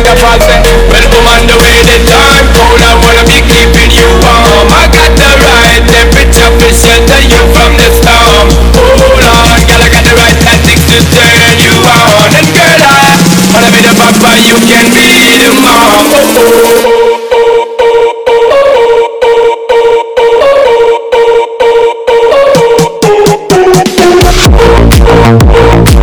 on the fog say Welcome on the way the time cold I wanna be keeping you warm I got the right temperature to shelter you from the storm Hold on, girl, I got the right tactics to turn you on And girl, I wanna be the papa, you can be the mom oh, oh, oh. Oh, oh, oh.